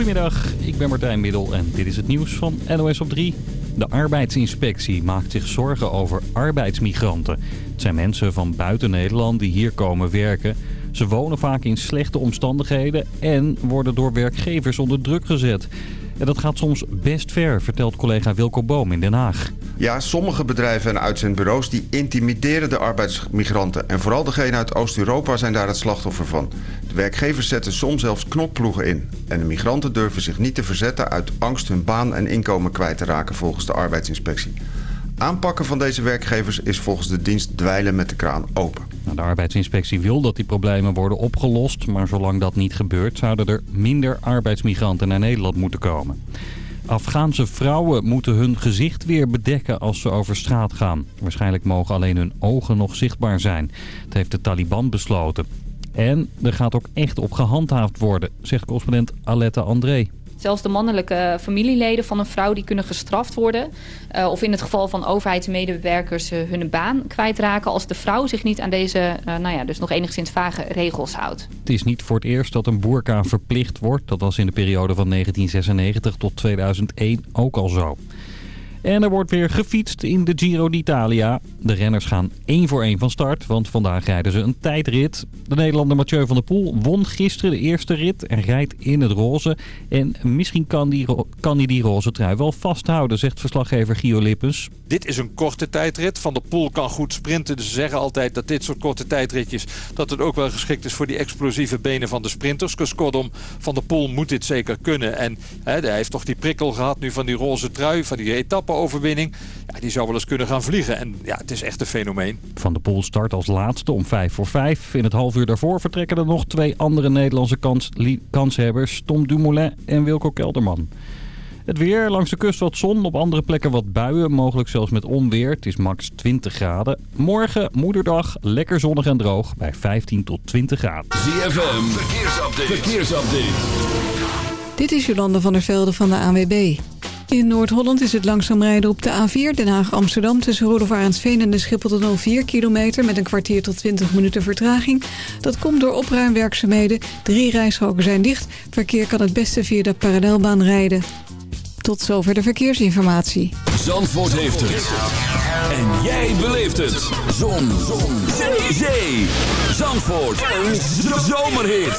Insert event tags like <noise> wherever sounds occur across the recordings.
Goedemiddag, ik ben Martijn Middel en dit is het nieuws van NOS op 3. De arbeidsinspectie maakt zich zorgen over arbeidsmigranten. Het zijn mensen van buiten Nederland die hier komen werken. Ze wonen vaak in slechte omstandigheden en worden door werkgevers onder druk gezet. En dat gaat soms best ver, vertelt collega Wilco Boom in Den Haag. Ja, sommige bedrijven en uitzendbureaus die intimideren de arbeidsmigranten. En vooral degene uit Oost-Europa zijn daar het slachtoffer van. De werkgevers zetten soms zelfs knokploegen in. En de migranten durven zich niet te verzetten uit angst hun baan en inkomen kwijt te raken volgens de arbeidsinspectie. Aanpakken van deze werkgevers is volgens de dienst dweilen met de kraan open. Nou, de arbeidsinspectie wil dat die problemen worden opgelost, maar zolang dat niet gebeurt zouden er minder arbeidsmigranten naar Nederland moeten komen. Afghaanse vrouwen moeten hun gezicht weer bedekken als ze over straat gaan. Waarschijnlijk mogen alleen hun ogen nog zichtbaar zijn. Dat heeft de Taliban besloten. En er gaat ook echt op gehandhaafd worden, zegt correspondent Aletta André. Zelfs de mannelijke familieleden van een vrouw die kunnen gestraft worden. Uh, of in het geval van overheidsmedewerkers uh, hun baan kwijtraken... als de vrouw zich niet aan deze, uh, nou ja, dus nog enigszins vage regels houdt. Het is niet voor het eerst dat een boerka verplicht wordt. Dat was in de periode van 1996 tot 2001 ook al zo. En er wordt weer gefietst in de Giro d'Italia. De renners gaan één voor één van start, want vandaag rijden ze een tijdrit. De Nederlander Mathieu van der Poel won gisteren de eerste rit en rijdt in het roze. En misschien kan, die, kan hij die roze trui wel vasthouden, zegt verslaggever Gio Lippens. Dit is een korte tijdrit. Van der Poel kan goed sprinten, dus ze zeggen altijd dat dit soort korte tijdritjes... dat het ook wel geschikt is voor die explosieve benen van de sprinters. Dus kortom, Van der Poel moet dit zeker kunnen. En hè, hij heeft toch die prikkel gehad nu van die roze trui, van die etappe overwinning. Ja, die zou wel eens kunnen gaan vliegen. En ja, het is echt een fenomeen. Van de Poel start als laatste om 5 voor 5. In het half uur daarvoor vertrekken er nog twee andere Nederlandse kans, kanshebbers. Tom Dumoulin en Wilco Kelderman. Het weer, langs de kust wat zon, op andere plekken wat buien, mogelijk zelfs met onweer. Het is max 20 graden. Morgen, moederdag, lekker zonnig en droog bij 15 tot 20 graden. ZFM, verkeersupdate. verkeersupdate. Dit is Jolande van der Velde van de ANWB. In Noord-Holland is het langzaam rijden op de A4 Den Haag-Amsterdam... tussen Arendsveen en de Schiphol 4 kilometer... met een kwartier tot 20 minuten vertraging. Dat komt door opruimwerkzaamheden. Drie rijstroken zijn dicht. Verkeer kan het beste via de parallelbaan rijden. Tot zover de verkeersinformatie. Zandvoort heeft het. En jij beleeft het. Zon. Zon. Zee. Zandvoort. Een zomerhit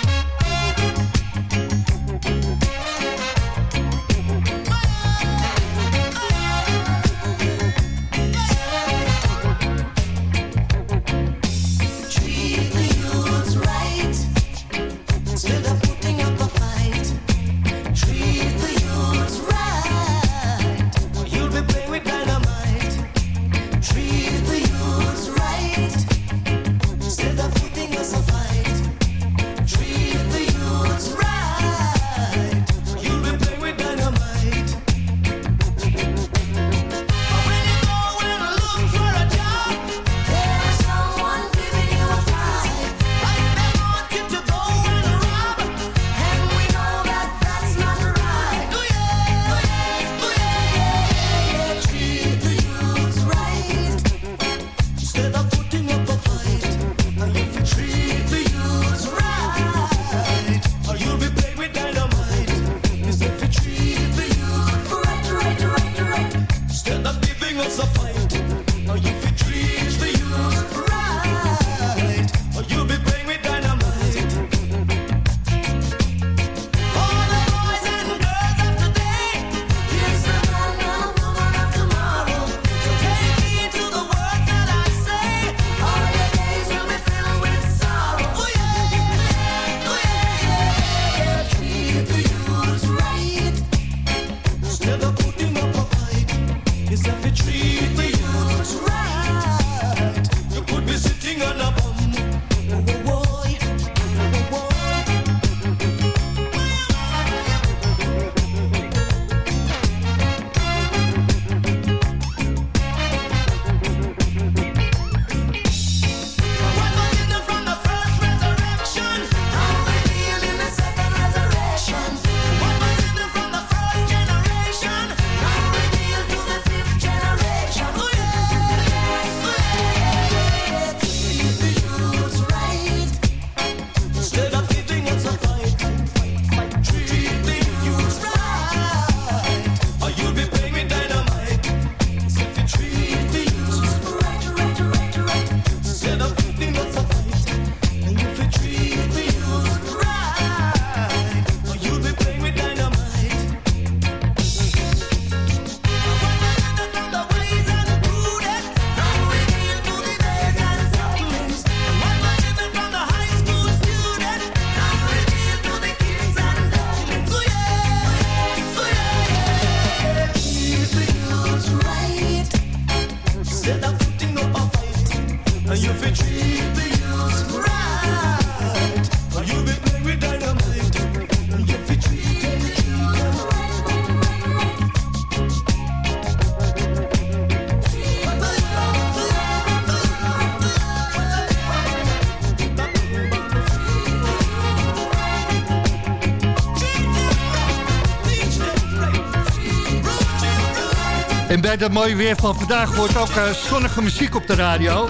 Bij dat mooie weer van vandaag wordt ook eh, zonnige muziek op de radio.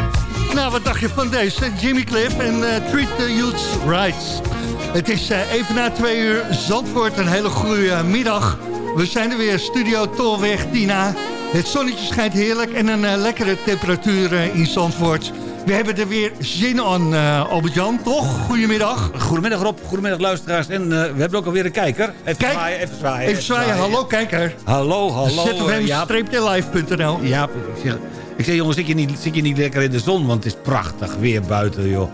Nou, wat dacht je van deze? Jimmy Cliff en eh, Treat the Youths Rights. Het is eh, even na twee uur Zandvoort. Een hele goede middag. We zijn er weer, Studio Tolweg Tina. Het zonnetje schijnt heerlijk en een lekkere temperatuur in Zandvoort. We hebben er weer zin aan, Albert-Jan, toch? Goedemiddag. Goedemiddag Rob, goedemiddag luisteraars. En we hebben ook alweer een kijker. Even Kijk, zwaaien, even zwaaien. Even zwaaien, hallo kijker. Hallo, hallo. ZFM-live.nl Ja, ik zeg, ik zeg jongens, zit je, niet, zit je niet lekker in de zon? Want het is prachtig weer buiten, joh.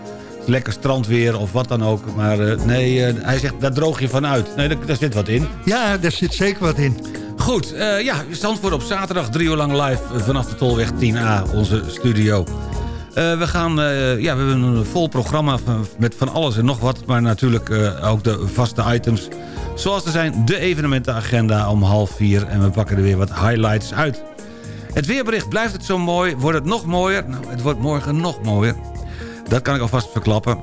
Lekker strandweer of wat dan ook. Maar uh, nee, uh, hij zegt, daar droog je van uit. Nee, daar, daar, zit wat in. Ja, daar zit zeker wat in. Goed, uh, ja, Zandvoort op zaterdag drie uur lang live vanaf de Tolweg 10A, onze studio. Uh, we, gaan, uh, ja, we hebben een vol programma met van alles en nog wat. Maar natuurlijk uh, ook de vaste items. Zoals er zijn de evenementenagenda om half vier. En we pakken er weer wat highlights uit. Het weerbericht, blijft het zo mooi? Wordt het nog mooier? Nou, het wordt morgen nog mooier. Dat kan ik alvast verklappen.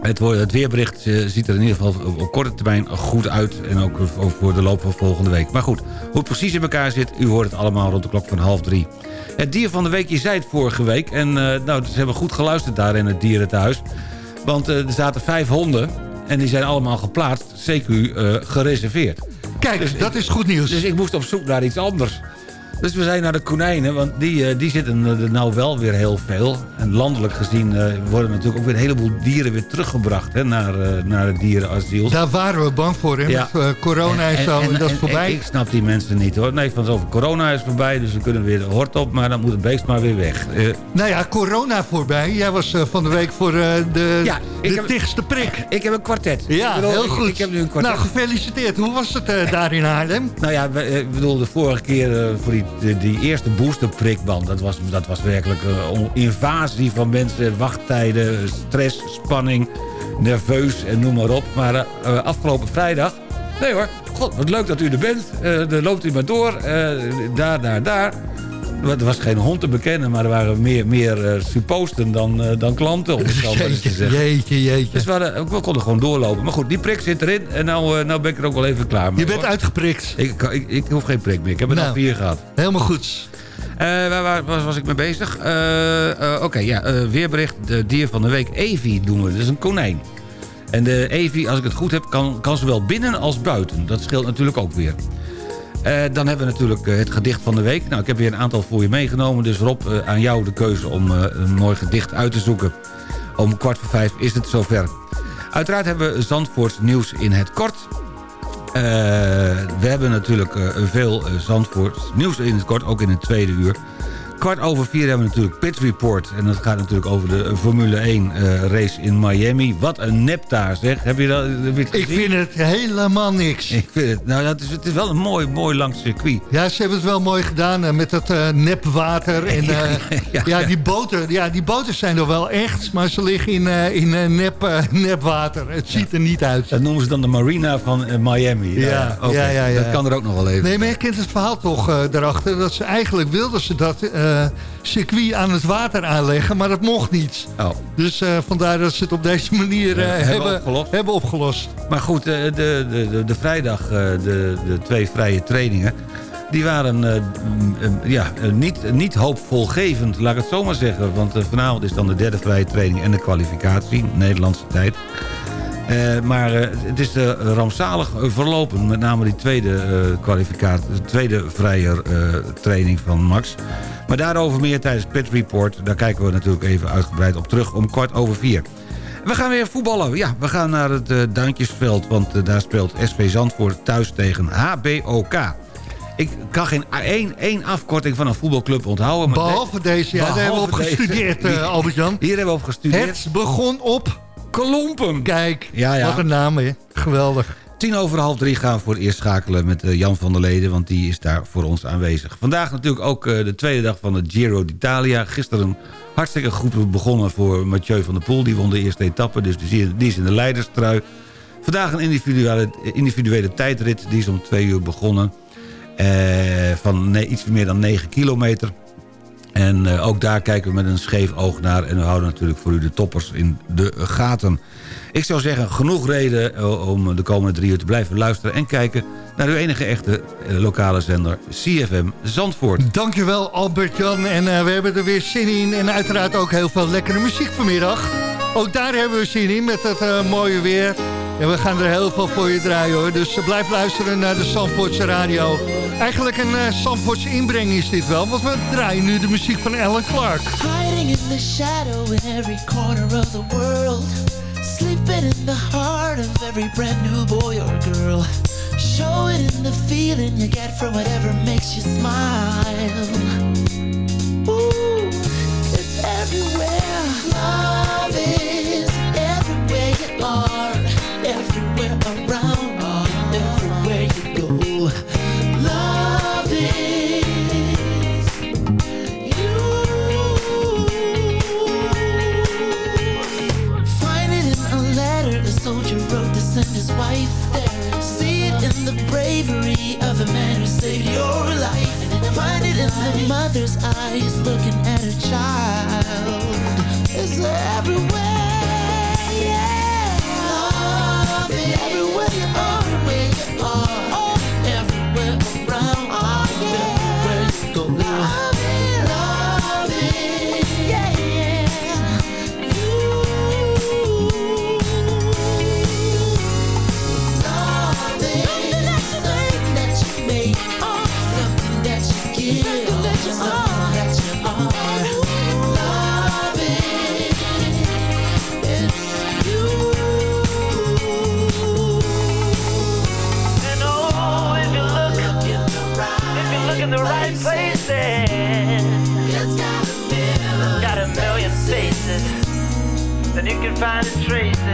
Het, het weerbericht ziet er in ieder geval op korte termijn goed uit. En ook voor de loop van volgende week. Maar goed, hoe het precies in elkaar zit... u hoort het allemaal rond de klok van half drie. Het dier van de week, je zei het vorige week. En uh, nou, ze hebben goed geluisterd daar in het dierenthuis. Want uh, er zaten vijf honden. En die zijn allemaal geplaatst, CQ uh, gereserveerd. Kijk, dus dat ik, is goed nieuws. Dus ik moest op zoek naar iets anders. Dus we zijn naar de konijnen, want die, die zitten er nou wel weer heel veel. En landelijk gezien uh, worden natuurlijk ook weer een heleboel dieren weer teruggebracht hè, naar, uh, naar het dierenasiel. Daar waren we bang voor, hè, ja. met uh, corona en, en zo, en, en dat is voorbij. ik snap die mensen niet hoor. Nee, van zo, corona is voorbij, dus we kunnen weer de hort op, maar dan moet het beest maar weer weg. nou ja, corona voorbij. Jij was van de week voor de, ja, de heb, dichtste prik. Ik heb een kwartet. Ja, bedoel, heel goed. Ik, ik, heb nu een kwartet. Nou, gefeliciteerd. Hoe was het daar in Haarlem? Nou ja, ik bedoel, de vorige keer voor die, die, die eerste boosterprikband, dat was, dat was werkelijk een invasie van mensen, wachttijden, stress, spanning, nerveus en noem maar op. Maar uh, afgelopen vrijdag, nee hoor, god, wat leuk dat u er bent. Uh, dan loopt u maar door, daar, daar, daar. Er was geen hond te bekennen, maar er waren meer, meer supposten dan, dan klanten. Om het zo maar eens te zeggen. Jeetje, jeetje. Dus we, hadden, we, konden gewoon doorlopen. Maar goed, die prik zit erin en nou, nou ben ik er ook wel even klaar mee. Je bent hoor. uitgeprikt. Ik, ik, ik, hoef geen prik meer. Ik heb er nou, al vier gehad. Helemaal goed. Uh, waar, waar, waar, was ik mee bezig? Uh, uh, Oké, okay, ja, weerbericht. De dier van de week. Evi doen we. Dat is een konijn. En de Evi, als ik het goed heb, kan, kan zowel binnen als buiten. Dat scheelt natuurlijk ook weer. Dan hebben we natuurlijk het gedicht van de week. Nou, ik heb weer een aantal voor je meegenomen. Dus Rob, aan jou de keuze om een mooi gedicht uit te zoeken. Om kwart voor vijf is het zover. Uiteraard hebben we Zandvoorts nieuws in het kort. We hebben natuurlijk veel uh, Zandvoort nieuws in het kort, ook in het tweede uur. Kwart over vier hebben we natuurlijk Pit Report. En dat gaat natuurlijk over de Formule 1 race in Miami. Wat een nep daar zeg. Heb je dat heb je het Ik vind het helemaal niks. Ik vind het, nou, dat is, het is wel een mooi, mooi lang circuit. Ja, ze hebben het wel mooi gedaan met dat nepwater. En, <laughs> ja, ja, ja, die boten, ja, die boten zijn er wel echt, maar ze liggen in, in nep, <laughs> nepwater. Het ziet er niet uit. Dat noemen ze dan de marina van Miami. Ja, okay. ja, ja, Dat kan er ook nog wel even. Nee, maar je kent het verhaal toch daarachter. Dat ze eigenlijk wilden ze dat circuit aan het water aanleggen, maar dat mocht niet. Oh. Dus uh, vandaar dat ze het op deze manier hebben, hebben, opgelost. hebben opgelost. Maar goed, de, de, de, de vrijdag, de, de twee vrije trainingen... Die waren uh, ja, niet, niet hoopvolgevend, laat ik het zo maar zeggen. Want vanavond is dan de derde vrije training en de kwalificatie, Nederlandse tijd. Uh, maar uh, het is uh, rampzalig verlopen. Met name die tweede kwalificatie, de tweede vrije training van Max. Maar daarover meer tijdens Pit Report. Daar kijken we natuurlijk even uitgebreid op terug om kwart over vier. We gaan weer voetballen. Ja, we gaan naar het Duintjesveld. Want daar speelt SV Zandvoort thuis tegen HBOK. Ik kan geen één, één afkorting van een voetbalclub onthouden. Maar behalve deze, ja, daar hebben we op gestudeerd, Albert-Jan. Hier hebben we op gestudeerd. Het begon op... Klompen. Kijk, ja, ja. wat een naam, hè. Geweldig. Tien over half drie gaan we voor het eerst schakelen met eh, Jan van der Leden... want die is daar voor ons aanwezig. Vandaag natuurlijk ook eh, de tweede dag van de Giro d'Italia. Gisteren hartstikke goed begonnen voor Mathieu van der Poel. Die won de eerste etappe, dus die is in de leiderstrui. Vandaag een individuele, individuele tijdrit, die is om twee uur begonnen. Eh, van ne- iets meer dan 9 kilometer. En eh, ook daar kijken we met een scheef oog naar. En we houden natuurlijk voor u de toppers in de gaten. Ik zou zeggen, genoeg reden eh, om de komende drie uur te blijven luisteren... en kijken naar uw enige echte eh, lokale zender CFM Zandvoort. Dankjewel Albert-Jan. En we hebben er weer zin in. En uiteraard ook heel veel lekkere muziek vanmiddag. Ook daar hebben we zin in met het mooie weer. En we gaan er heel veel voor je draaien hoor. Dus blijf luisteren naar de Zandvoortse radio. Eigenlijk een uh, Zandvoortse inbreng is dit wel. Want we draaien nu de muziek van Alan Clark. Hiding in the shadow in every corner of the world. Sleeping in the heart of every brand new boy or girl. Show it in the feeling you get from whatever makes you smile. Ooh, it's everywhere. Love is everywhere you are. Everywhere around. His wife there. See it in the bravery of a man who saved your life. Find it in the mother's eyes looking at her child. It's everywhere, find a trace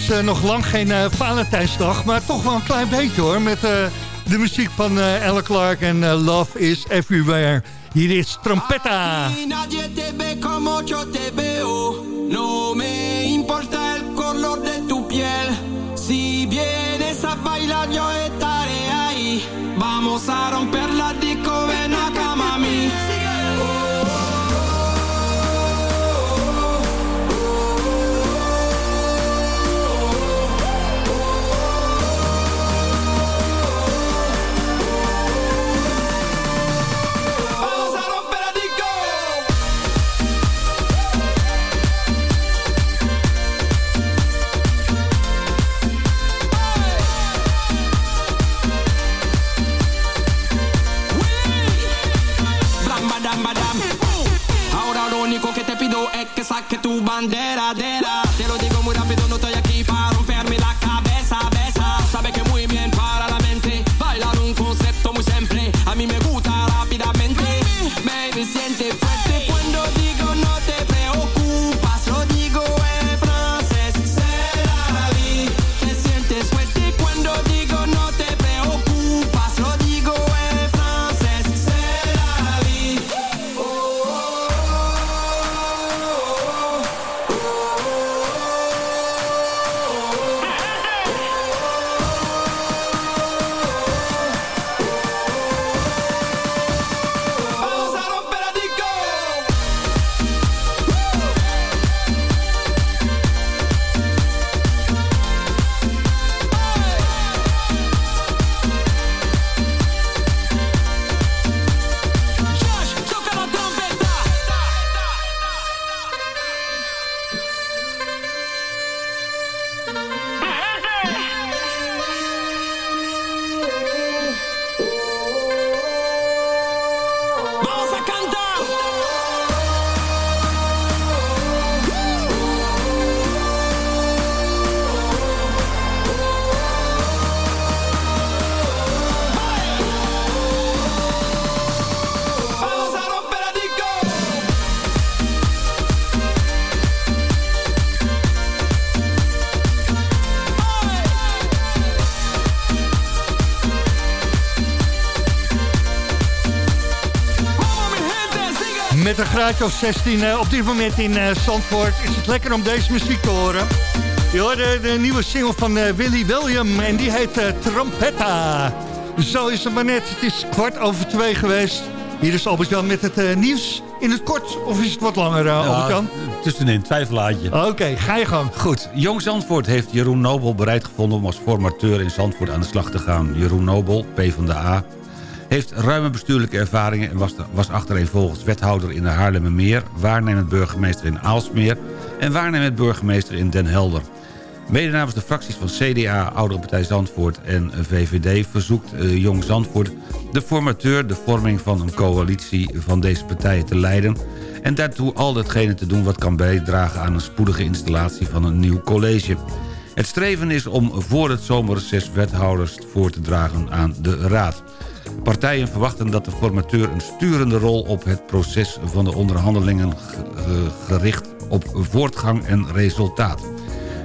is eh, nog lang geen eh, Valentijnsdag, maar toch wel een klein beetje hoor. Met eh, de muziek van eh Ella Clark en Love is Everywhere. Hier is Trompetta. No me importa el color de tu piel. Si vienes a bailar, yo estaré ahí. Vamos a romper een graadje of 16 eh, op dit moment in eh, Zandvoort is het lekker om deze muziek te horen. Je hoorde de nieuwe single van eh, Willy William en die heet Trompetta. Zo is het maar net. Het is kwart over twee geweest. Hier is Albert-Jan met het nieuws in het kort. Of is het wat langer, uh, Albert-Jan? tussenin, twijfelaatje. Oké, ga je gang. Goed, Jong Zandvoort heeft Jeroen Nobel bereid gevonden... om als formateur in Zandvoort aan de slag te gaan. Jeroen Nobel, PvdA, heeft ruime bestuurlijke ervaringen... en was, was achtereenvolgens wethouder in de Haarlemmermeer... waarnemend burgemeester in Aalsmeer... en waarnemend burgemeester in Den Helder. Mede namens de fracties van CDA, Oudere Partij Zandvoort en VVD... verzoekt uh, Jong Zandvoort de formateur de vorming van een coalitie van deze partijen te leiden... en daartoe al datgene te doen wat kan bijdragen aan een spoedige installatie van een nieuw college. Het streven is om voor het zomerreces wethouders voor te dragen aan de Raad. Partijen verwachten dat de formateur een sturende rol op het proces van de onderhandelingen gericht op voortgang en resultaat.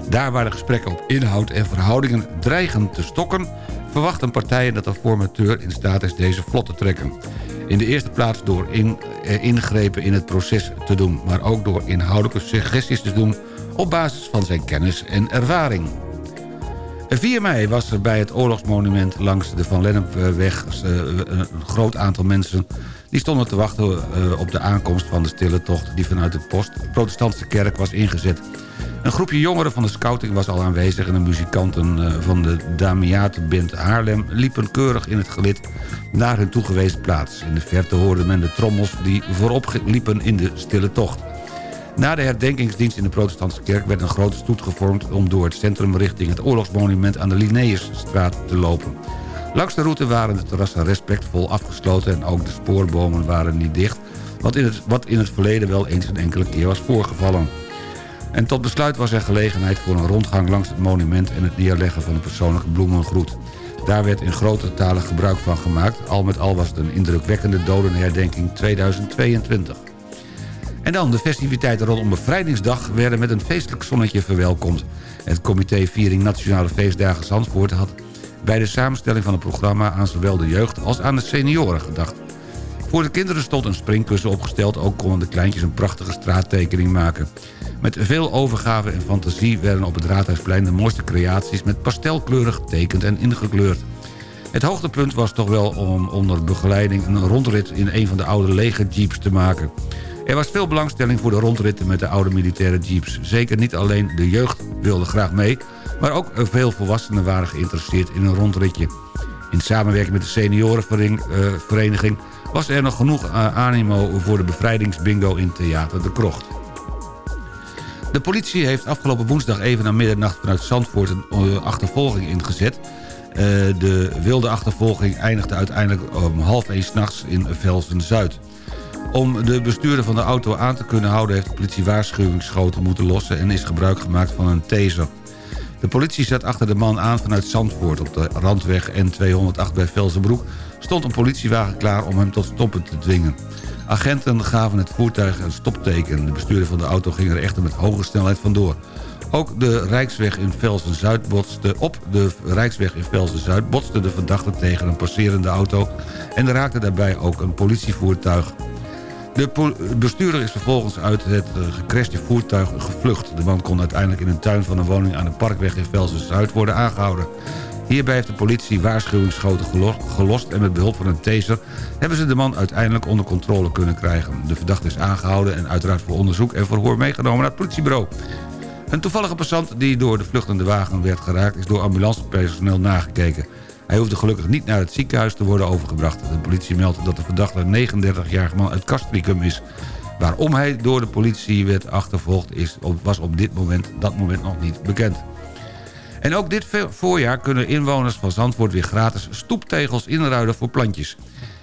Daar waar de gesprekken op inhoud en verhoudingen dreigen te stokken... verwachten partijen dat de formateur in staat is deze vlot te trekken. In de eerste plaats door in, eh, ingrepen in het proces te doen... maar ook door inhoudelijke suggesties te doen... op basis van zijn kennis en ervaring. 4 mei was er bij het oorlogsmonument langs de Van Lennepweg... een groot aantal mensen die stonden te wachten op de aankomst van de stille tocht... die vanuit de post protestantse kerk was ingezet... Een groepje jongeren van de scouting was al aanwezig... en de muzikanten van de Damiatenband Haarlem liepen keurig in het gelid naar hun toegewezen plaats. In de verte hoorde men de trommels die voorop liepen in de stille tocht. Na de herdenkingsdienst in de protestantse kerk werd een grote stoet gevormd... om door het centrum richting het oorlogsmonument aan de Linnaeusstraat te lopen. Langs de route waren de terrassen respectvol afgesloten... en ook de spoorbomen waren niet dicht... wat in het, wat in het verleden wel eens een enkele keer was voorgevallen. En tot besluit was er gelegenheid voor een rondgang langs het monument... en het neerleggen van een persoonlijke bloemengroet. Daar werd in grote talen gebruik van gemaakt. Al met al was het een indrukwekkende dodenherdenking 2022. En dan, de festiviteiten rondom Bevrijdingsdag... werden met een feestelijk zonnetje verwelkomd. Het comité Viering Nationale Feestdagen Zandvoort... had bij de samenstelling van het programma... aan zowel de jeugd als aan de senioren gedacht. Voor de kinderen stond een springkussen opgesteld. Ook konden de kleintjes een prachtige straattekening maken. Met veel overgave en fantasie werden op het Raadhuisplein... de mooiste creaties met pastelkleurig getekend en ingekleurd. Het hoogtepunt was toch wel om onder begeleiding een rondrit... in een van de oude legerjeeps te maken. Er was veel belangstelling voor de rondritten met de oude militaire jeeps. Zeker niet alleen de jeugd wilde graag mee... maar ook veel volwassenen waren geïnteresseerd in een rondritje. In samenwerking met de seniorenvereniging was er nog genoeg animo voor de bevrijdingsbingo in Theater de Krocht. De politie heeft afgelopen woensdag even na middernacht vanuit Zandvoort een achtervolging ingezet. de wilde achtervolging eindigde uiteindelijk om half één s'nachts in Velsen-Zuid. Om de bestuurder van de auto aan te kunnen houden... heeft de politie waarschuwingsschoten moeten lossen... en is gebruik gemaakt van een taser. De politie zat achter de man aan vanuit Zandvoort. Op de randweg N208 bij Velsenbroek stond een politiewagen klaar om hem tot stoppen te dwingen. Agenten gaven het voertuig een stopteken. De bestuurder van de auto ging er echter met hoge snelheid vandoor. Ook de Rijksweg in Velsen-Zuid botste op de Rijksweg in Velsen-Zuid... botste de verdachte tegen een passerende auto... en raakte daarbij ook een politievoertuig. De bestuurder is vervolgens uit het gecrashte voertuig gevlucht. De man kon uiteindelijk in een tuin van een woning aan de Parkweg in Velsen-Zuid worden aangehouden. Hierbij heeft de politie waarschuwingsschoten gelost... en met behulp van een taser hebben ze de man uiteindelijk onder controle kunnen krijgen. De verdachte is aangehouden en uiteraard voor onderzoek en verhoor meegenomen naar het politiebureau. Een toevallige passant die door de vluchtende wagen werd geraakt... is door ambulancepersoneel nagekeken. Hij hoefde gelukkig niet naar het ziekenhuis te worden overgebracht. De politie meldt dat de verdachte een 39-jarige man uit Castricum is. Waarom hij door de politie werd achtervolgd is, was op dit moment, dat moment nog niet bekend. En ook dit voorjaar kunnen inwoners van Zandvoort weer gratis stoeptegels inruilen voor plantjes.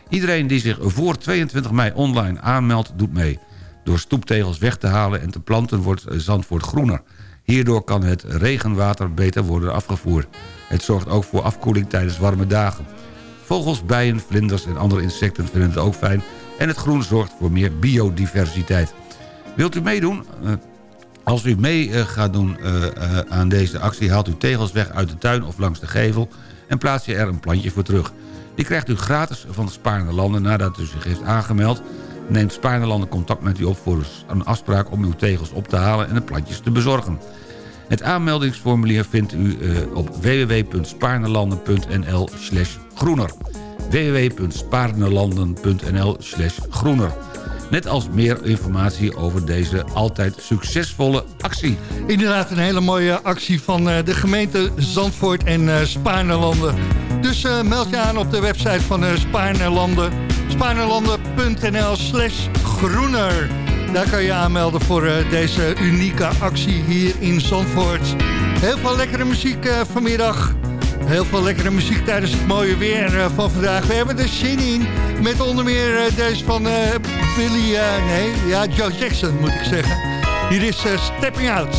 Iedereen die zich voor 22 mei online aanmeldt, doet mee. Door stoeptegels weg te halen en te planten wordt Zandvoort groener. Hierdoor kan het regenwater beter worden afgevoerd. Het zorgt ook voor afkoeling tijdens warme dagen. Vogels, bijen, vlinders en andere insecten vinden het ook fijn... en het groen zorgt voor meer biodiversiteit. Wilt u meedoen? Eh, als u mee eh, gaat doen eh, aan deze actie... haalt u tegels weg uit de tuin of langs de gevel... en plaats je er een plantje voor terug. Die krijgt u gratis van de Spaarne Landen nadat u zich heeft aangemeld... neemt Spaarne Landen contact met u op voor een afspraak om uw tegels op te halen en de plantjes te bezorgen. Het aanmeldingsformulier vindt u eh, op www.spaarnelanden.nl groener. www.spaarnelanden.nl groener. Net als meer informatie over deze altijd succesvolle actie. Inderdaad, een hele mooie actie van eh, de gemeente Zandvoort en eh, Spaarnerlanden. Dus meld je aan op de website van Spaarnerlanden. Spaarnerlanden.nl slash groener. Daar kan je aanmelden voor eh, deze unieke actie hier in Zandvoort. Heel veel lekkere muziek eh, vanmiddag. Heel veel lekkere muziek tijdens het mooie weer eh, van vandaag. We hebben de zin. Met onder meer deze van Billy... nee, ja, Joe Jackson moet ik zeggen. Hier is Stepping Out.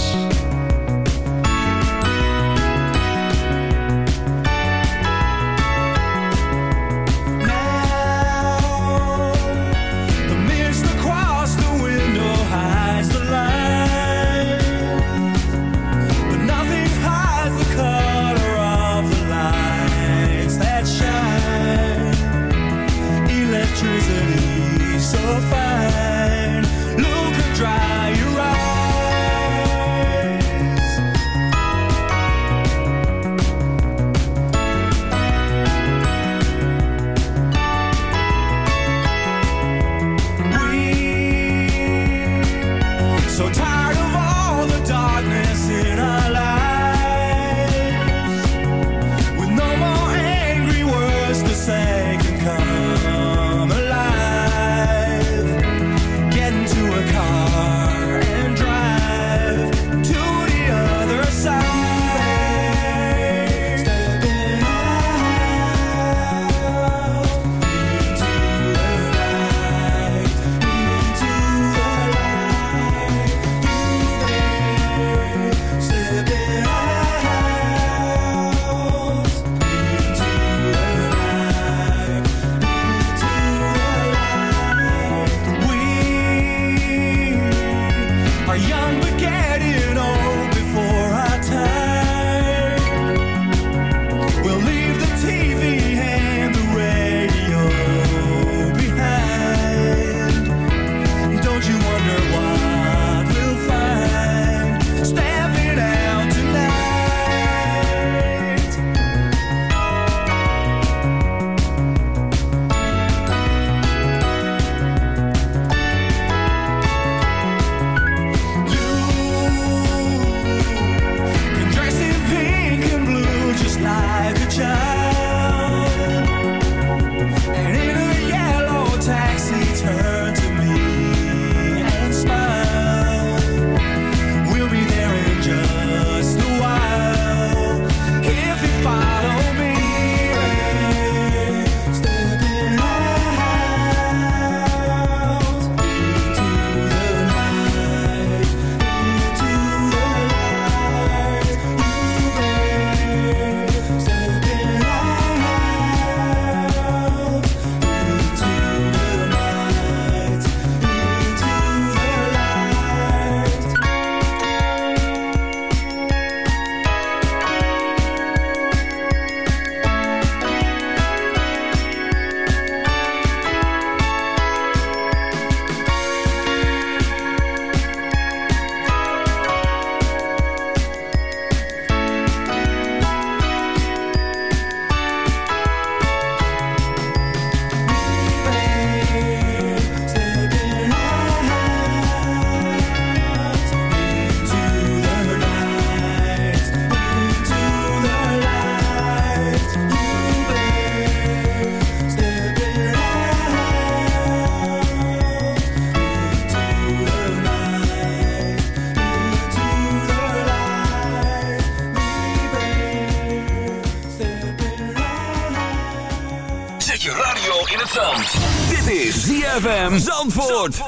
ZFM Zandvoort.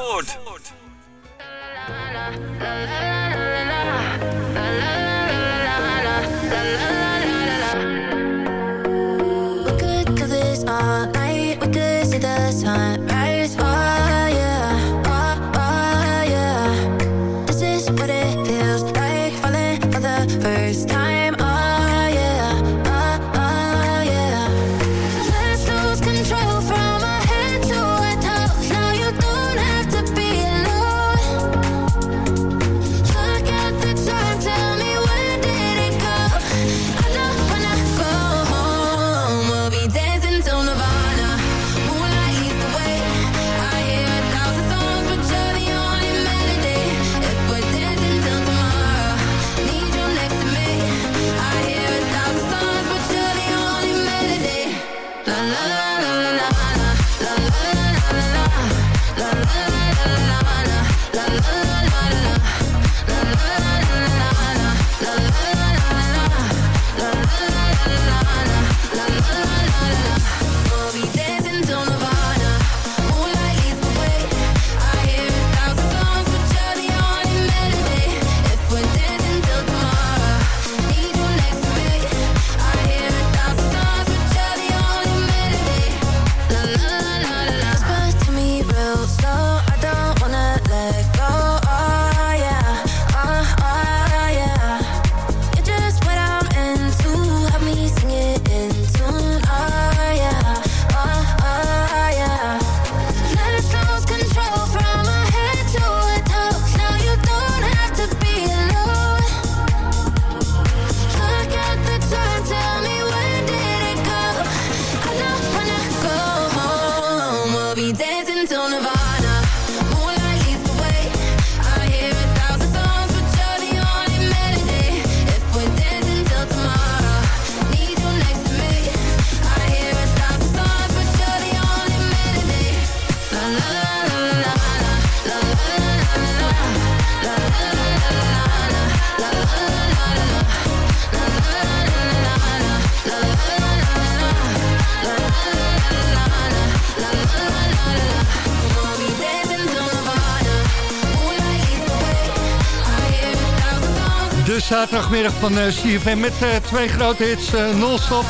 Zaterdagmiddag van eh, CFM met eh, twee grote hits eh, non-stop.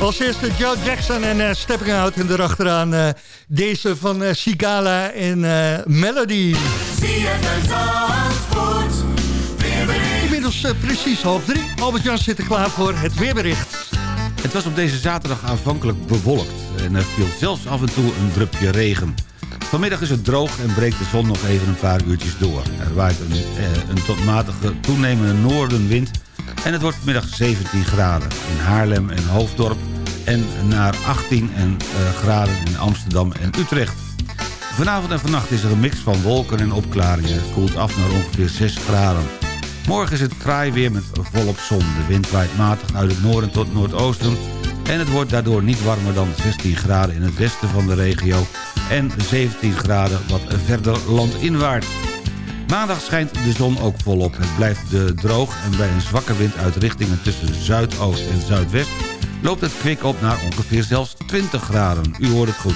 Als eerste Joe Jackson en Stepping Out en erachteraan deze van Sigala en Melody. Inmiddels precies half drie. Albert-Jan zit er klaar voor het weerbericht. Het was op deze zaterdag aanvankelijk bewolkt en er viel zelfs af en toe een drupje regen. Vanmiddag is het droog en breekt de zon nog even een paar uurtjes door. Er waait een, eh, een tot matige toenemende noordenwind en het wordt vanmiddag 17 graden in Haarlem en Hoofddorp en naar 18 en, eh, graden in Amsterdam en Utrecht. Vanavond en vannacht is er een mix van wolken en opklaringen. Het koelt af naar ongeveer 6 graden. Morgen is het fraai weer met volop zon. De wind waait matig uit het noorden tot noordoosten... en het wordt daardoor niet warmer dan 16 graden in het westen van de regio... en 17 graden wat verder landinwaarts. Maandag schijnt de zon ook volop. Het blijft droog en bij een zwakke wind uit richtingen tussen zuidoost en zuidwest... loopt het kwik op naar ongeveer zelfs 20 graden. U hoort het goed.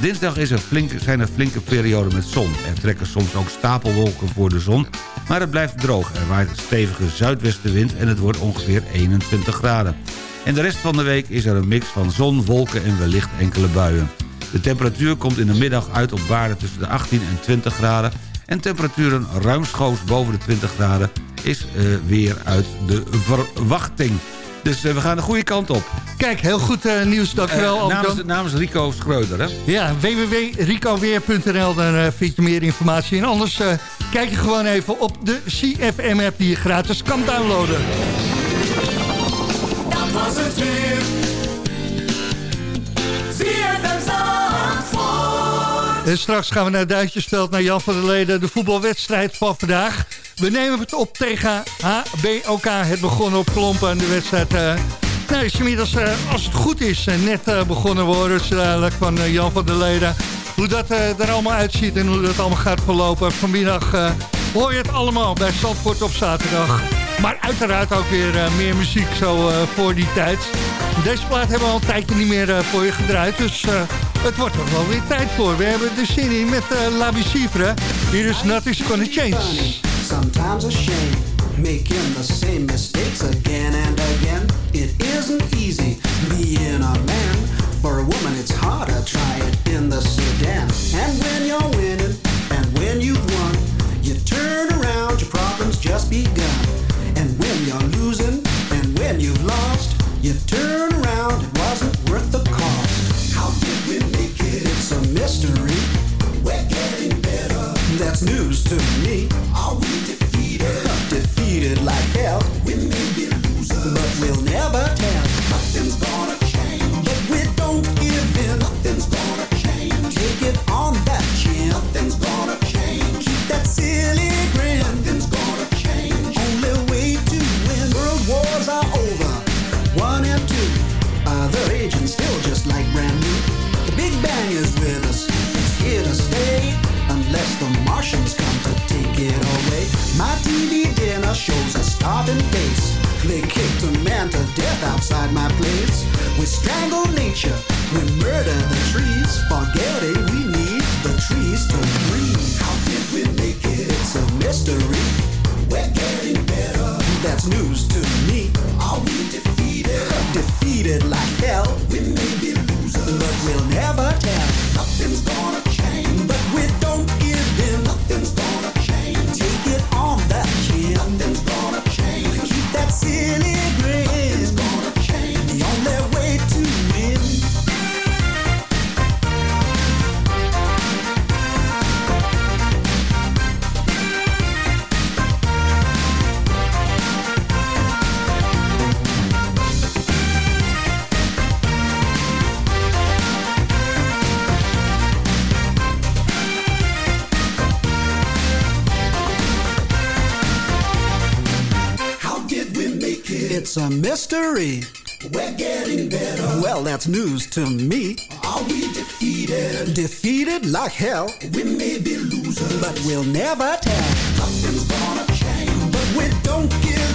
Dinsdag is er zijn er flinke perioden met zon. Er trekken soms ook stapelwolken voor de zon, maar het blijft droog. Er waait een stevige zuidwestenwind en het wordt ongeveer 21 graden. En de rest van de week is er een mix van zon, wolken en wellicht enkele buien. De temperatuur komt in de middag uit op waarden tussen de 18 en 20 graden... en temperaturen ruimschoots boven de 20 graden is eh, weer uit de verwachting. Dus eh, we gaan de goede kant op. Kijk, heel goed eh, nieuws, dankjewel. Namens, namens Rico Schreuder, hè? Ja, www.ricoweer.nl, daar vind je meer informatie. En anders eh, kijk je gewoon even op de CFM-app die je gratis kan downloaden. Dat was het weer. En straks gaan we naar Duitsersveld, naar Jan van der Leden. De voetbalwedstrijd van vandaag. We nemen het op tegen HBOK. Het begonnen op Klompen. De wedstrijd eh, nou, eh, als het goed is, eh, net begonnen worden. Dadelijk van Jan van der Leden. Hoe dat er allemaal uitziet en hoe dat allemaal gaat verlopen. Vanmiddag hoor je het allemaal bij Zandvoort op zaterdag. Maar uiteraard ook weer eh, meer muziek zo eh, voor die tijd. Deze plaat hebben we al een tijdje niet meer eh, voor je gedraaid. Dus het wordt er wel weer tijd voor. We hebben de zin in met La Bicifre. Hier is Nothing's Gonna Change. Sometimes a shame making the same mistakes again and again. It isn't easy being a man. For a woman, it's harder. Try it in the Sudan. And when you're winning and when you've won, you turn around, your problems just begun. You turn around, it wasn't worth the cost. How did we make it? It's a mystery. We're getting better. That's news to me. Outside my place. We strangle nature. We murder mystery. We're getting better. Well, that's news to me. Are we defeated? Defeated like hell. We may be losers, but we'll never tell. Nothing's gonna change, but we don't give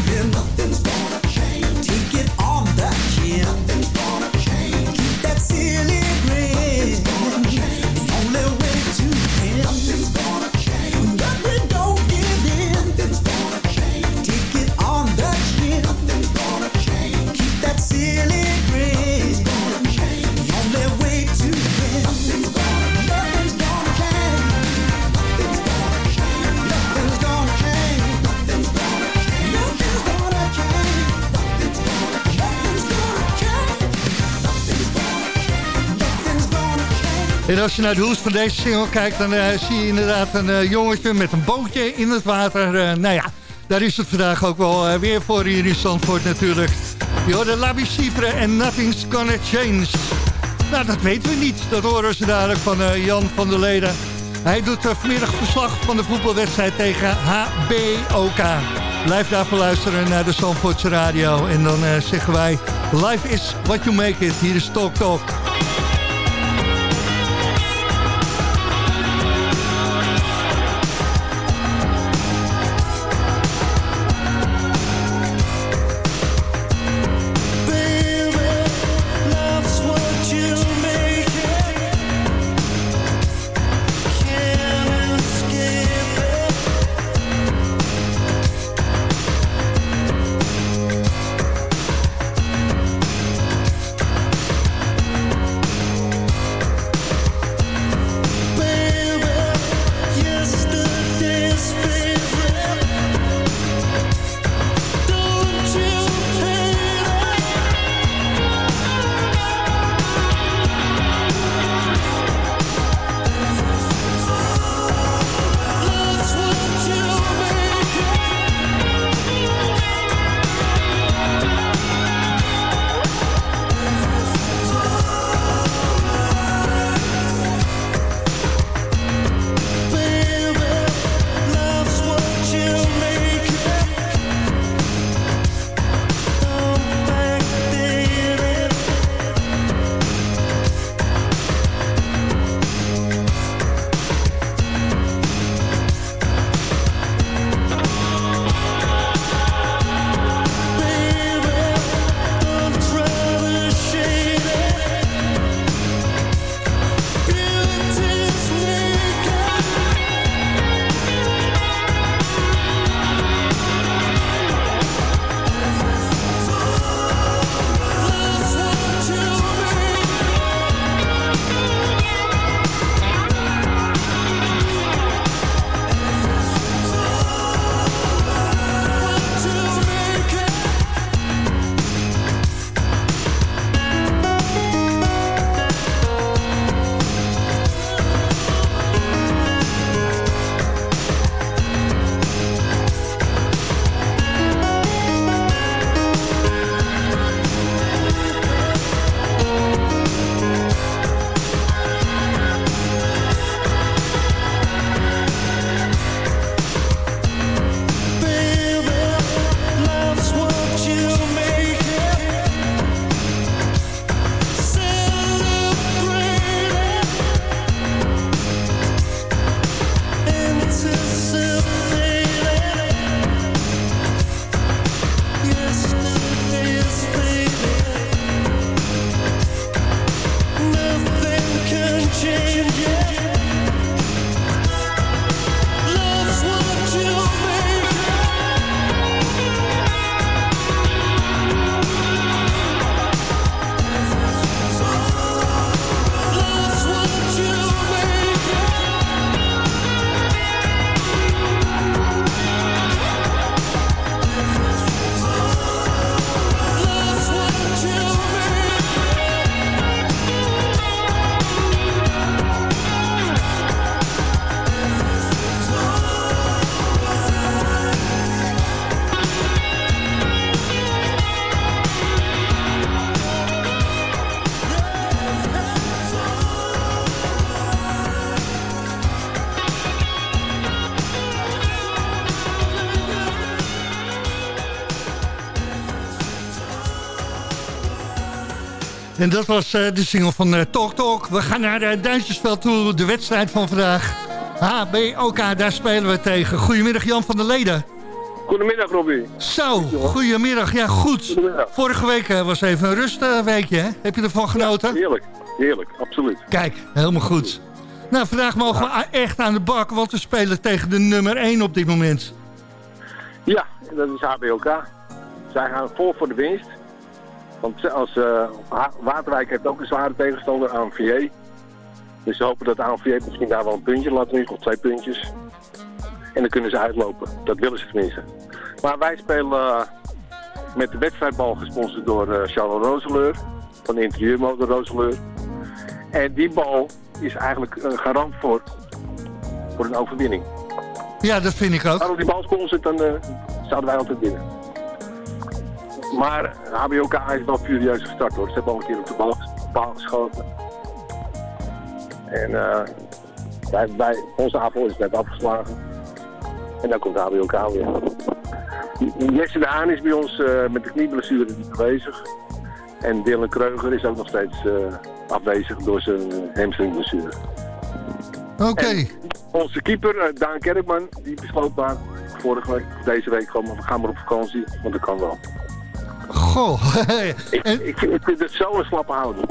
En als je naar de hoes van deze single kijkt... dan eh, zie je inderdaad een eh, jongetje met een bootje in het water. Eh, nou ja, daar is het vandaag ook wel weer voor hier in Zandvoort natuurlijk. Je hoorde Labi Cifre en Nothing's Gonna Change. Nou, dat weten we niet. Dat horen ze dadelijk van Jan van der Leden. Hij doet vanmiddag verslag van de voetbalwedstrijd tegen HBOK. Blijf daarvoor luisteren naar de Zandvoortse radio. En dan zeggen wij, life is what you make it. Hier is Talk Talk. En dat was eh, de single van eh, Talk Talk. We gaan naar uh, Duintjesveld toe, de wedstrijd van vandaag. HBOK, daar spelen we tegen. Goedemiddag Jan van der Leden. Goedemiddag Robbie. Zo, goedemiddag. Ja, goed. Vorige week eh, was even een rustweekje, hè? Heb je ervan genoten? Heerlijk, heerlijk, absoluut. Kijk, helemaal goed. Nou, vandaag mogen we echt aan de bak, want we spelen tegen de nummer 1 op dit moment. Ja, dat is HBOK. Zij gaan vol voor de winst. Want als, eh, Waterwijk heeft ook een zware tegenstander, AMVJ. Dus ze hopen dat AMVJ misschien daar wel een puntje laat zien, of twee puntjes. En dan kunnen ze uitlopen. Dat willen ze tenminste. Maar wij spelen eh, met de wedstrijdbal gesponsord door eh Charles Roseleur. Van de interieurmotor Roseleur. En die bal is eigenlijk een garant voor, voor een overwinning. Ja, dat vind ik ook. Als die bal sponsort, zit, dan zouden wij altijd winnen. Maar HBOK is wel furieus gestart hoor. Ze hebben al een keer op de bal, paal geschoten. En eh bij, bij onze aanval is net afgeslagen. En dan komt HBOK weer. Jesse de Haan is bij ons eh, met de knieblessure niet aanwezig. En Dylan Kreuger is ook nog steeds eh, afwezig door zijn hamstringblessure. Oké. Onze keeper, Daan Kerkman, die besloot maar vorige week, deze week gewoon, we gaan maar op vakantie, want dat kan wel. Goh. Ik, ik, ik vind het zo een slappe houding.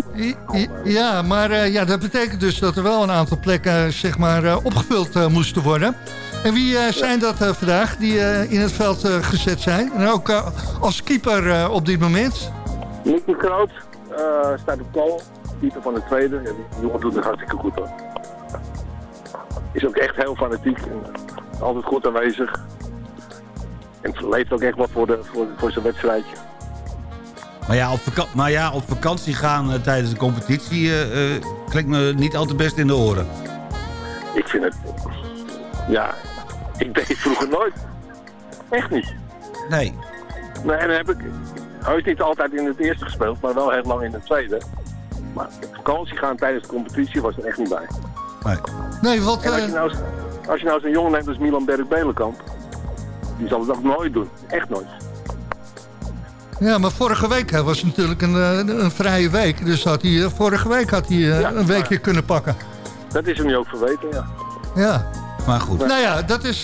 Ja, maar eh, ja, dat betekent dus dat er wel een aantal plekken zeg maar, eh, opgevuld eh, moesten worden. En wie eh, zijn dat eh, vandaag die eh, in het veld eh, gezet zijn? En ook eh, als keeper eh, op dit moment? Nicky Kroot eh, staat op goal, keeper van de tweede. Ja, die jongen doet het hartstikke goed hoor. Is ook echt heel fanatiek en altijd goed aanwezig. En leeft ook echt wel voor, de, voor, voor zijn wedstrijdje. Maar ja, op, vaka- maar ja, op vakantie gaan eh, tijdens de competitie eh, eh, klinkt me niet al te best in de oren. Ik vind het... Ja, ik deed het vroeger nooit. Echt niet. Nee. Nee, en dan heb ik heus niet altijd in het eerste gespeeld, maar wel heel lang in het tweede. Maar op vakantie gaan tijdens de competitie was er echt niet bij. Nee. Nee, wat... En als je nou, als je nou zo'n jongen neemt als Milan Berg-Belenkamp, die zal het ook nooit doen. Echt nooit. Ja, maar vorige week hè, was natuurlijk een, eh, een vrije week. Dus had hij, eh, vorige week had hij eh, Ja, een weekje kunnen pakken. Dat is hem nu ook verweten, ja. Ja. Maar goed. Nou ja, dat is...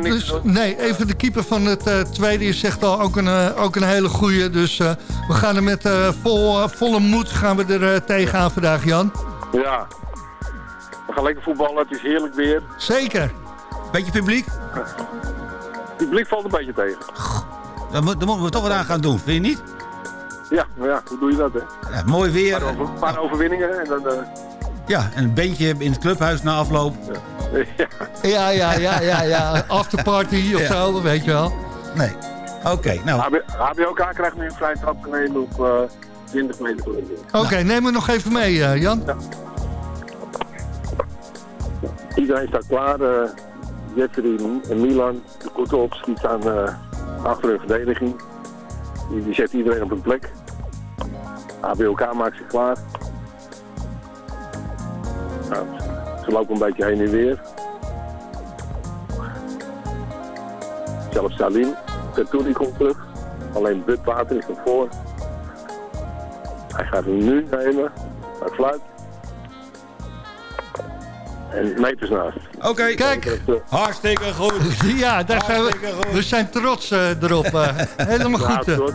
niks dus, nee, even de keeper van het eh, tweede is zegt al ook een, ook een hele goeie. Dus eh, we gaan er met eh, vol, volle moed gaan we er eh, tegenaan vandaag, Jan. Ja. We gaan lekker voetballen, het is heerlijk weer. Zeker. Beetje publiek? Het publiek valt een beetje tegen. Daar, moet- daar moeten we toch wat aan gaan doen, vind je niet? Ja, maar ja, hoe doe je dat, hè? Ja, mooi weer. Een paar, over- paar overwinningen en dan... eh, Ja, en een beentje in het clubhuis na afloop. ja. Ja, ja, ja, ja, ja. Afterparty of Ja. zo, weet je wel. Nee. Oké, nou. HB HBOK krijgt nu een vrije trap te nemen op eh 20 meter voor de doel. Oké, neem me nog even mee, eh, Jan. Iedereen staat klaar. eh Jeffrey en Milan, de korte op, die staan eh, achter hun verdediging. Die, zet iedereen op een plek. HBOK maakt zich klaar. Nou, ze lopen een beetje heen en weer. Zelfs Salim, Tertulli komt terug. Alleen Budwater is nog voor. Hij gaat hem nu nemen. Hij fluit. En meters naast. Oké. Kijk. Hartstikke goed. <laughs> Ja, daar zijn we, goed. we zijn trots eh, erop. eh. <laughs> helemaal Ja, goed. eh. trots.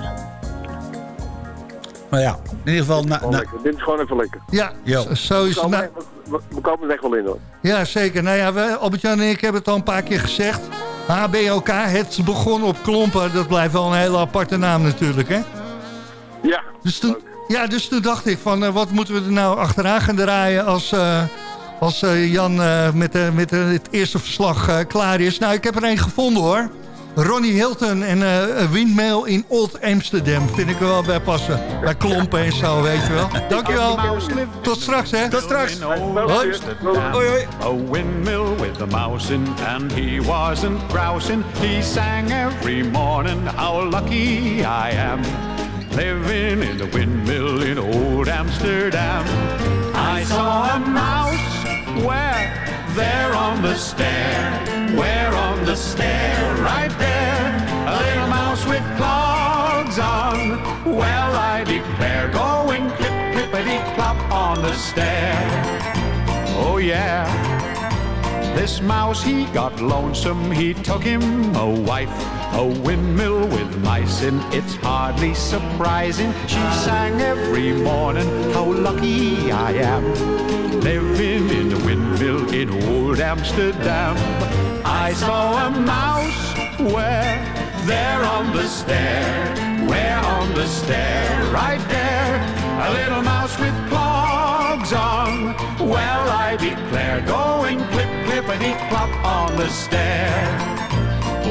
Maar ja, in ieder geval... Na. Dit is gewoon even lekker. Ja, zo- zo is We het. komen, Nou, we, we komen er echt wel in hoor. ja, zeker. Nou ja, Albert-Jan en ik hebben het al een paar keer gezegd. HBOK, het begon op klompen. Dat blijft wel een hele aparte naam natuurlijk, hè? Ja, Dus toen, ja, dus toen dacht ik van, wat moeten we er nou achteraan gaan draaien als, eh, als eh, Jan eh, met, eh, met het eerste verslag eh, klaar is. Nou, ik heb er een gevonden hoor. Ronnie Hilton en eh, een windmill in Old Amsterdam. Vind ik er wel bij passen. Bij klompen en zo, weet je wel. <laughs> Dankjewel. Tot straks, hè. Tot straks. Hoi. Hoi, hoi. A windmill with a mouse in, and he wasn't grousing. He sang every morning, how lucky I am. Living in the windmill in old Amsterdam. I saw a mouse where, there on the stair, where on the stair, right there. A little mouse with clogs on. Well, I declare, going clip, clippity clop on the stair. Oh yeah. This mouse, he got lonesome, he took him a wife. A windmill with mice in, it's hardly surprising. She sang every morning, how lucky I am. Living in a windmill in old Amsterdam. I saw a mouse where, there on the stair, where on the stair, right there. A little mouse with clogs on. Well, I declare, going clip, clip, and clippity clop on the stair.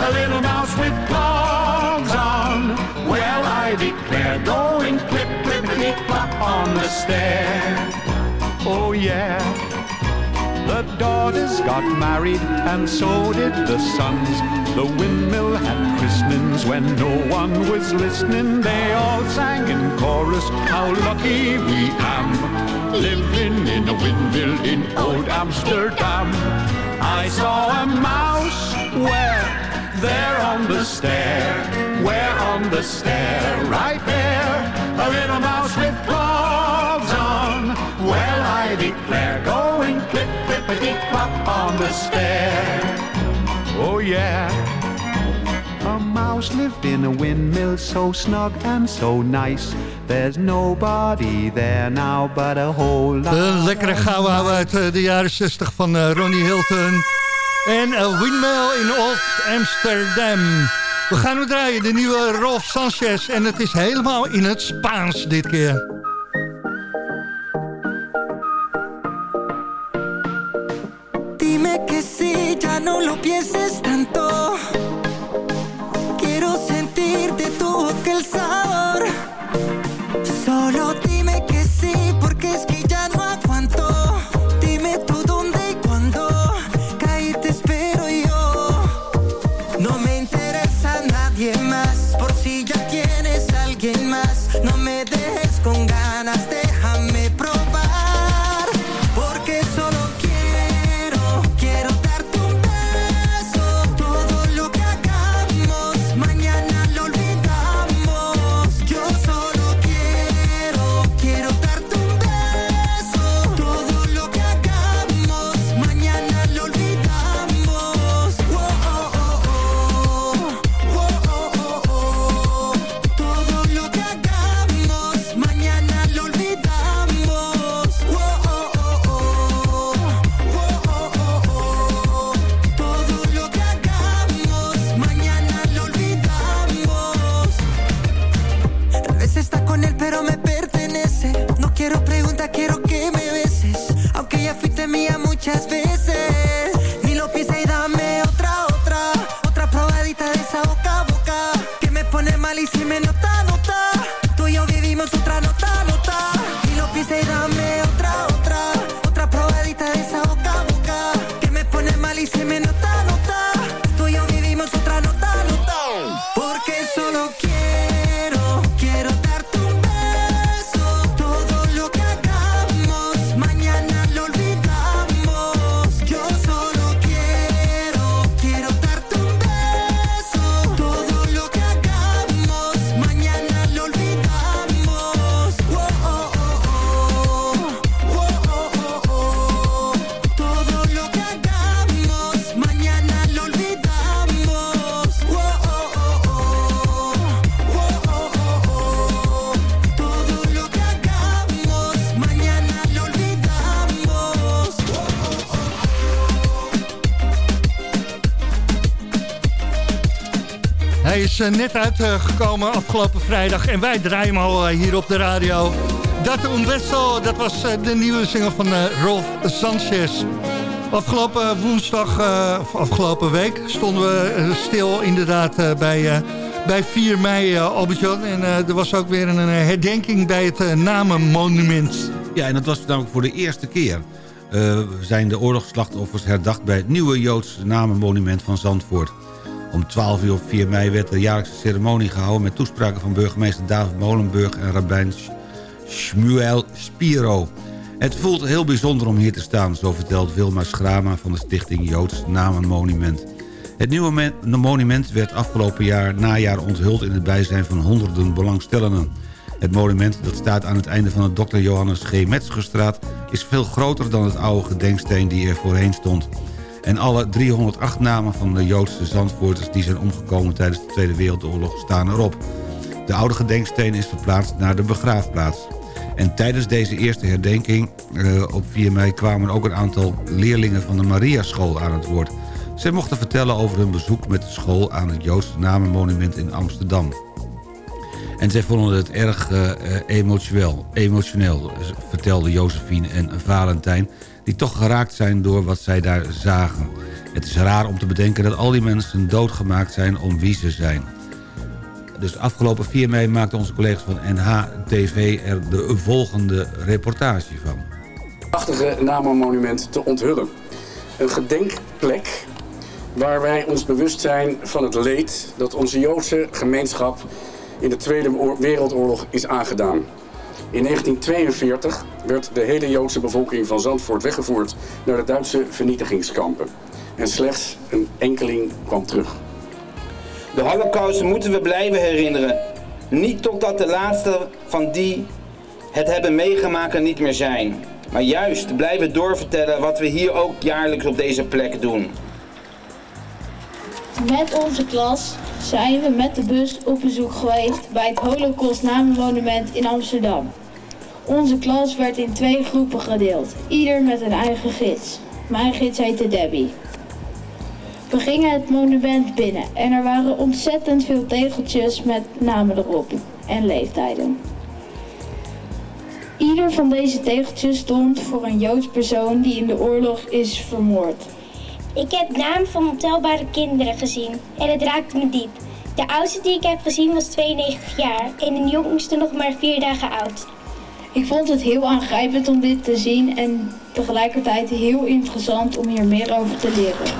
a little mouse with clogs on. Well, I declare, going clip, clippity clop on the stair. Oh yeah. The daughters got married and so did the sons. The windmill had christenings when no one was listening. They all sang in chorus how lucky we am. Living in a windmill in old Amsterdam. I saw a mouse where there on the stair, where on the stair, right there, a little mouse with clogs on. Well, I declare, going clip, clippity clop on the stair. Oh yeah. A mouse lived in a windmill so snug and so nice. There's nobody there now but a whole lot. Een lekkere ouwe uit eh, de jaren 60 van eh, Ronnie Hilton. En A Windmill in Old Amsterdam. We gaan nu draaien, de nieuwe Rolf Sanchez. En het is helemaal in het Spaans dit keer. Dime que sí, ya no lo pienses is eh, net uitgekomen afgelopen vrijdag en wij draaien hem al eh, hier op de radio. Dat un beso, dat was eh, de nieuwe single van eh, Rolf Sanchez. Afgelopen woensdag, eh, of afgelopen week, stonden we eh, stil inderdaad eh, bij, eh, bij 4 mei, eh, Albert-Jan. En eh, er was ook weer een eh, herdenking bij het eh, namenmonument. Ja, en dat was namelijk voor de eerste keer. Eh, zijn de oorlogsslachtoffers herdacht bij het nieuwe Joodse namenmonument van Zandvoort. Om 12 uur op 4 mei werd de jaarlijkse ceremonie gehouden... met toespraken van burgemeester David Molenburg en rabbijn Shmuel Spiro. Het voelt heel bijzonder om hier te staan, zo vertelt Wilma Schrama... van de stichting Joods Namenmonument. Het nieuwe men- monument werd afgelopen jaar najaar onthuld... in het bijzijn van honderden belangstellenden. Het monument, dat staat aan het einde van de Dr. Johannes G. Metzgerstraat... is veel groter dan het oude gedenksteen die er voorheen stond. En alle 308 namen van de Joodse Zandvoorters... die zijn omgekomen tijdens de Tweede Wereldoorlog staan erop. De oude gedenksteen is verplaatst naar de begraafplaats. En tijdens deze eerste herdenking eh, op 4 mei kwamen ook een aantal leerlingen van de Maria School aan het woord. Zij mochten vertellen over hun bezoek met de school aan het Joodse Namenmonument in Amsterdam. En zij vonden het erg eh, eh, emotioneel, emotioneel, vertelde Josephine en Valentijn... die toch geraakt zijn door wat zij daar zagen. Het is raar om te bedenken dat al die mensen doodgemaakt zijn om wie ze zijn. Dus afgelopen 4 mei maakten onze collega's van NH-TV er de volgende reportage van. prachtige namenmonument te onthullen. Een gedenkplek waar wij ons bewust zijn van het leed dat onze Joodse gemeenschap in de Tweede Oor- Wereldoorlog is aangedaan. In 1942 werd de hele Joodse bevolking van Zandvoort weggevoerd naar de Duitse vernietigingskampen. En slechts een enkeling kwam terug. De holocaust moeten we blijven herinneren. Niet totdat de laatste van die het hebben meegemaakt niet meer zijn. Maar juist blijven doorvertellen wat we hier ook jaarlijks op deze plek doen. Met onze klas zijn we met de bus op bezoek geweest bij het Holocaust Namenmonument in Amsterdam. Onze klas werd in twee groepen gedeeld, ieder met een eigen gids. Mijn gids heette Debbie. We gingen het monument binnen en er waren ontzettend veel tegeltjes met namen erop en leeftijden. Ieder van deze tegeltjes stond voor een Joods persoon die in de oorlog is vermoord. Ik heb namen van ontelbare kinderen gezien en het raakte me diep. De oudste die ik heb gezien was 92 jaar en de jongste nog maar 4 dagen oud. Ik vond het heel aangrijpend om dit te zien en tegelijkertijd heel interessant om hier meer over te leren.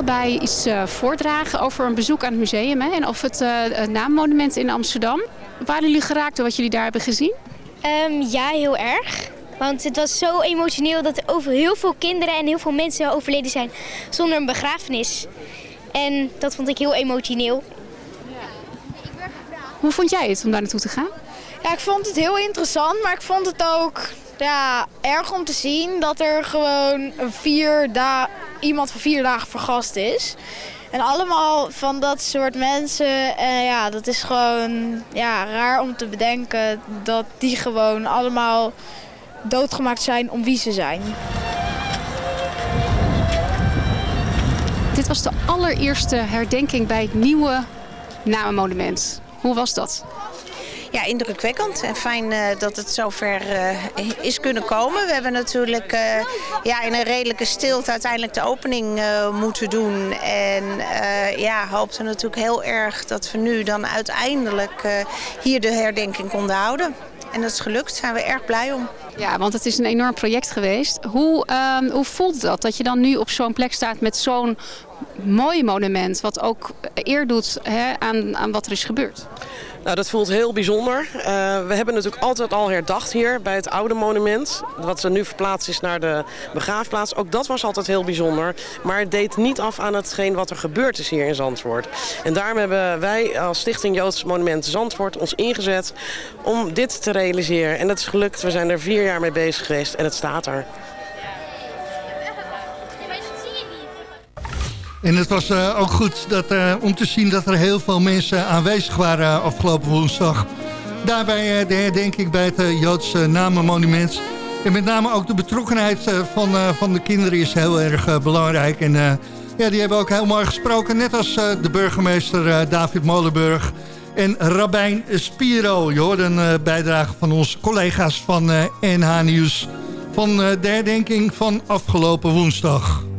Allebei iets eh, voordragen over een bezoek aan het museum hè, en of het, eh, het naammonument in Amsterdam. Waren jullie geraakt door wat jullie daar hebben gezien? Ehm, ja, heel erg. Want het was zo emotioneel dat er over heel veel kinderen en heel veel mensen overleden zijn zonder een begrafenis. En dat vond ik heel emotioneel. Hoe vond jij het om daar naartoe te gaan? Ja, ik vond het heel interessant, maar ik vond het ook ja, erg om te zien dat er gewoon vier iemand voor vier dagen vergast is. En allemaal van dat soort mensen, en ja, dat is gewoon ja, raar om te bedenken dat die gewoon allemaal doodgemaakt zijn om wie ze zijn. Dit was de allereerste herdenking bij het nieuwe namenmonument. Hoe was dat? Ja, indrukwekkend en fijn eh, dat het zover eh, is kunnen komen. We hebben natuurlijk eh, ja, in een redelijke stilte uiteindelijk de opening moeten doen. En ja, hoopten natuurlijk heel erg dat we nu dan uiteindelijk hier de herdenking konden houden. En dat is gelukt, daar zijn we erg blij om. Ja, want het is een enorm project geweest. Hoe, ehm, hoe voelt dat dat je dan nu op zo'n plek staat met zo'n mooi monument... wat ook eer doet hè, aan, aan wat er is gebeurd? Nou, dat voelt heel bijzonder. Eh, we hebben natuurlijk altijd al herdacht hier bij het oude monument. Wat er nu verplaatst is naar de begraafplaats. Ook dat was altijd heel bijzonder. Maar het deed niet af aan hetgeen wat er gebeurd is hier in Zandvoort. En daarom hebben wij als Stichting Joods Monument Zandvoort ons ingezet om dit te realiseren. En dat is gelukt. We zijn er vier jaar mee bezig geweest en het staat er. En het was eh, ook goed dat, eh, om te zien dat er heel veel mensen aanwezig waren eh, afgelopen woensdag. Daarbij de herdenking bij het Joodse Namenmonument. En met name ook de betrokkenheid van, van de kinderen is heel erg belangrijk. En ja, die hebben ook heel mooi gesproken. Net als de burgemeester David Molenburg en Rabijn Spiro. Je hoorde een bijdrage van onze collega's van NH Nieuws. Van de herdenking van afgelopen woensdag.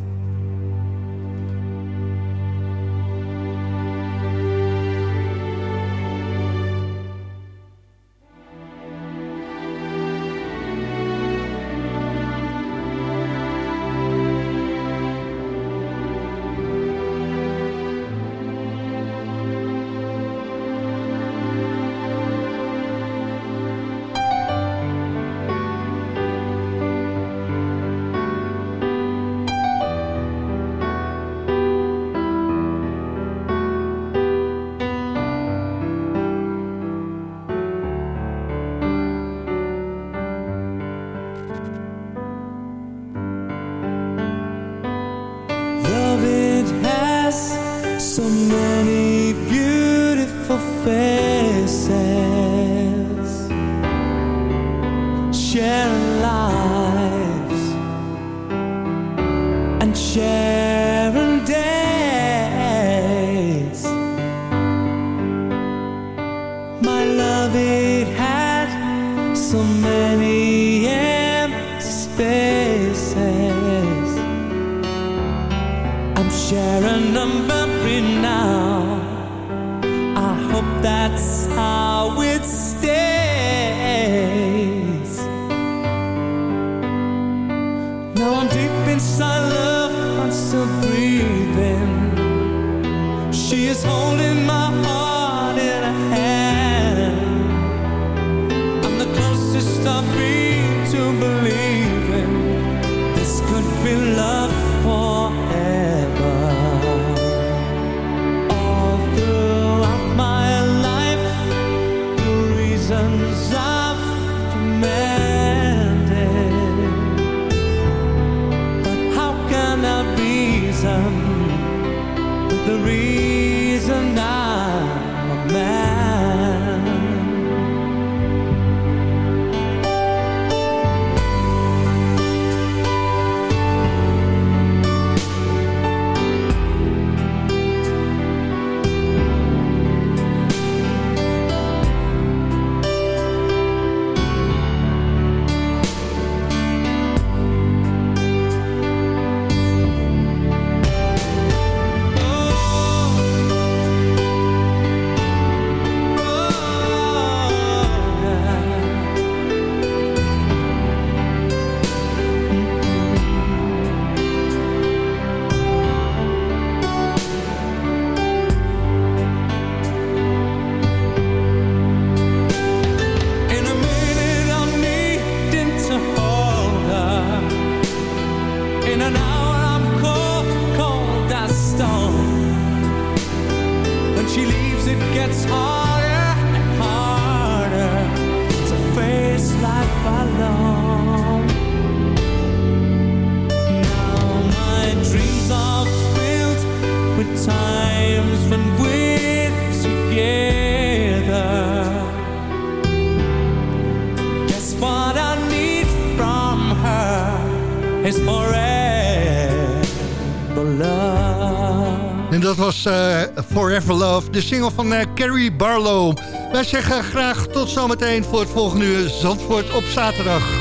De single van eh, Carrie Barlow. Wij zeggen graag tot zometeen voor het volgende uur Zandvoort op zaterdag.